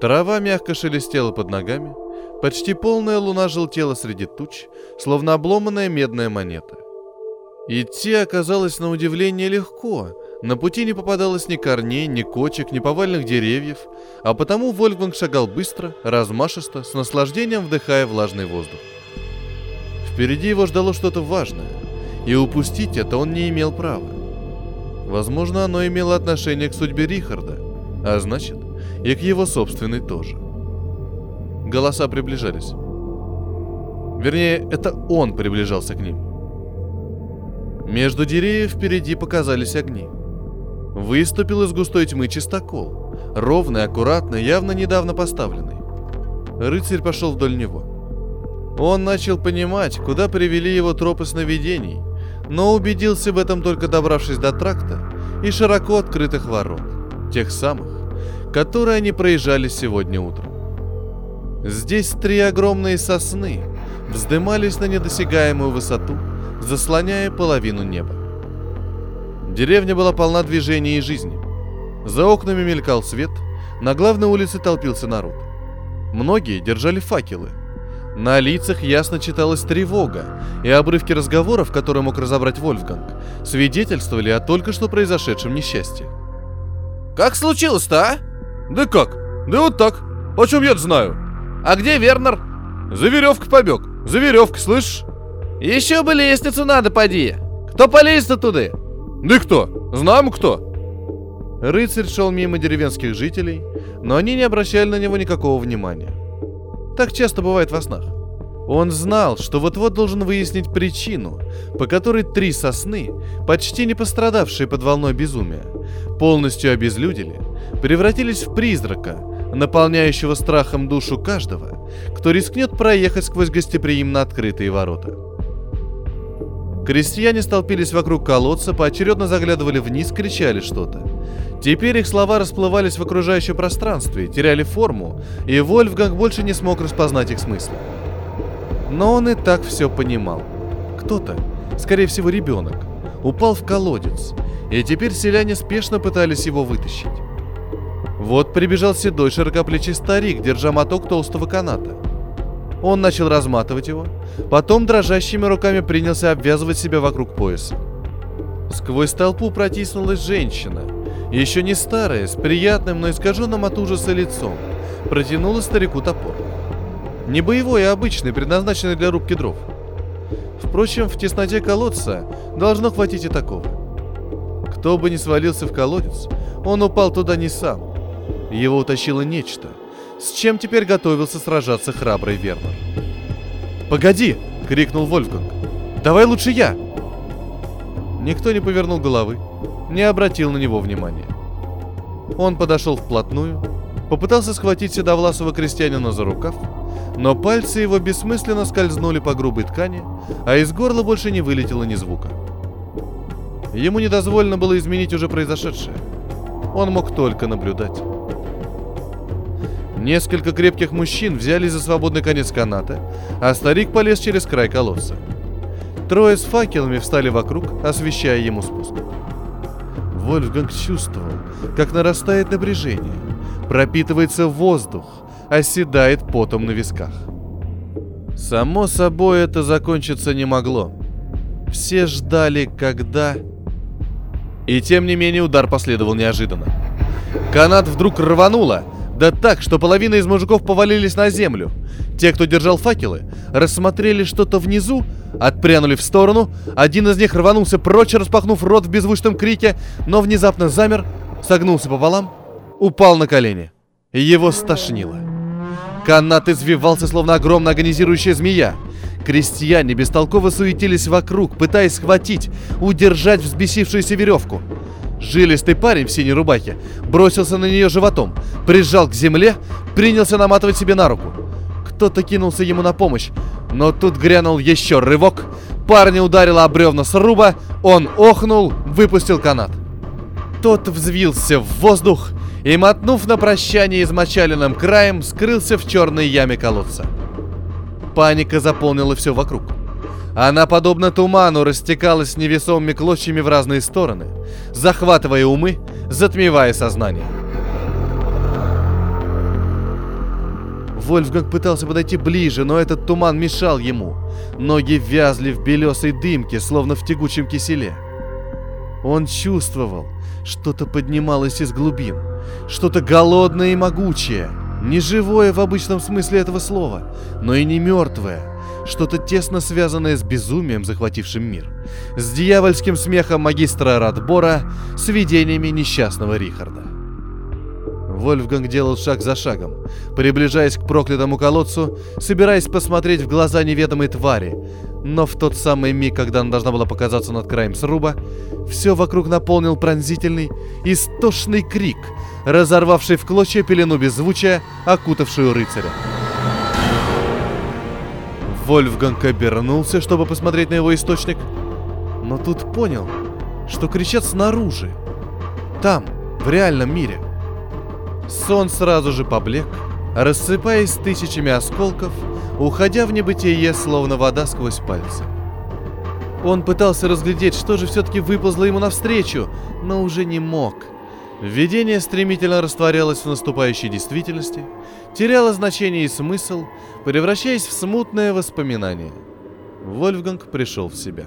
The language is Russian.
Трава мягко шелестела под ногами, почти полная луна желтела среди туч, словно обломанная медная монета. Идти оказалось на удивление легко, на пути не попадалось ни корней, ни кочек, ни повальных деревьев, а потому Вольфганг шагал быстро, размашисто, с наслаждением вдыхая влажный воздух. Впереди его ждало что-то важное, и упустить это он не имел права. Возможно, оно имело отношение к судьбе Рихарда, а значит, и к его собственной тоже. Голоса приближались. Вернее, это он приближался к ним. Между деревьев впереди показались огни. Выступил из густой тьмы чистокол, ровный, аккуратный, явно недавно поставленный. Рыцарь пошел вдоль него. Он начал понимать, куда привели его тропы сновидений, но убедился в этом только добравшись до тракта и широко открытых ворот, тех самых, которые они проезжали сегодня утром. Здесь три огромные сосны вздымались на недосягаемую высоту, заслоняя половину неба. Деревня была полна движения и жизни. За окнами мелькал свет, на главной улице толпился народ. Многие держали факелы. На лицах ясно читалась тревога, и обрывки разговоров, которые мог разобрать Вольфганг, свидетельствовали о только что произошедшем несчастье. Как случилось-то, а? «Да как? Да вот так. Почем я знаю?» А где Вернер? «За веревкой побег. За веревкой, слышишь?» Еще бы лестницу надо, поди. Кто полез-то туда? Да кто? Знаем кто. Рыцарь шел мимо деревенских жителей, но они не обращали на него никакого внимания. Так часто бывает во снах. Он знал, что вот-вот должен выяснить причину, по которой три сосны, почти не пострадавшие под волной безумия, полностью обезлюдили, превратились в призрака, наполняющего страхом душу каждого, кто рискнет проехать сквозь гостеприимно открытые ворота. Крестьяне столпились вокруг колодца, поочередно заглядывали вниз, кричали что-то. Теперь их слова расплывались в окружающем пространстве, теряли форму, и Вольфганг больше не смог распознать их смысл. Но он и так все понимал. Кто-то, скорее всего ребенок, упал в колодец, и теперь селяне спешно пытались его вытащить. Вот прибежал седой широкоплечий старик, держа моток толстого каната – он начал разматывать его, потом дрожащими руками принялся обвязывать себя вокруг пояса. Сквозь толпу протиснулась женщина, еще не старая, с приятным, но искаженным от ужаса лицом, протянула старику топор. Не боевой, а обычный, предназначенный для рубки дров. Впрочем, в тесноте колодца должно хватить и такого. Кто бы ни свалился в колодец, он упал туда не сам. Его утащило нечто – с чем теперь готовился сражаться храбрый Вернер. «Погоди!» — крикнул Вольфганг. «Давай лучше я!» Никто не повернул головы, не обратил на него внимания. Он подошел вплотную, попытался схватить седовласого крестьянина за рукав, но пальцы его бессмысленно скользнули по грубой ткани, а из горла больше не вылетело ни звука. Ему недозволено было изменить уже произошедшее. Он мог только наблюдать. Несколько крепких мужчин взялись за свободный конец каната, а старик полез через край колодца. Трое с факелами встали вокруг, освещая ему спуск. Вольфганг чувствовал, как нарастает напряжение, пропитывается воздух, оседает потом на висках. Само собой это закончиться не могло. Все ждали, когда... И тем не менее удар последовал неожиданно. Канат вдруг рвануло, да так, что половина из мужиков повалились на землю. Те, кто держал факелы, рассмотрели что-то внизу, отпрянули в сторону. Один из них рванулся прочь, распахнув рот в беззвучном крике, но внезапно замер, согнулся пополам, упал на колени. Его стошнило. Канат извивался, словно огромная агонизирующая змея. Крестьяне бестолково суетились вокруг, пытаясь схватить, удержать взбесившуюся веревку. Жилистый парень в синей рубахе бросился на нее животом, прижал к земле, принялся наматывать себе на руку. Кто-то кинулся ему на помощь, но тут грянул еще рывок, парня ударила об бревна сруба, он охнул, выпустил канат. Тот взвился в воздух и, мотнув на прощание измочаленным краем, скрылся в черной яме колодца. Паника заполнила все вокруг. Она, подобно туману, растекалась невесомыми клочьями в разные стороны, захватывая умы, затмевая сознание. Вольфганг пытался подойти ближе, но этот туман мешал ему. Ноги вязли в белесой дымке, словно в тягучем киселе. Он чувствовал, что-то поднималось из глубин, что-то голодное и могучее, не живое в обычном смысле этого слова, но и не мертвое, что-то тесно связанное с безумием, захватившим мир, с дьявольским смехом магистра Радбора, с видениями несчастного Рихарда. Вольфганг делал шаг за шагом, приближаясь к проклятому колодцу, собираясь посмотреть в глаза неведомой твари. Но в тот самый миг, когда она должна была показаться над краем сруба, все вокруг наполнил пронзительный, истошный крик, разорвавший в клочья пелену беззвучия, окутавшую рыцаря. Вольфганг обернулся, чтобы посмотреть на его источник, но тут понял, что кричат снаружи. Там, в реальном мире – Сон сразу же поблек, рассыпаясь тысячами осколков, уходя в небытие, словно вода сквозь пальцы. Он пытался разглядеть, что же все-таки выползло ему навстречу, но уже не мог. Видение стремительно растворялось в наступающей действительности, теряло значение и смысл, превращаясь в смутное воспоминание. Вольфганг пришел в себя.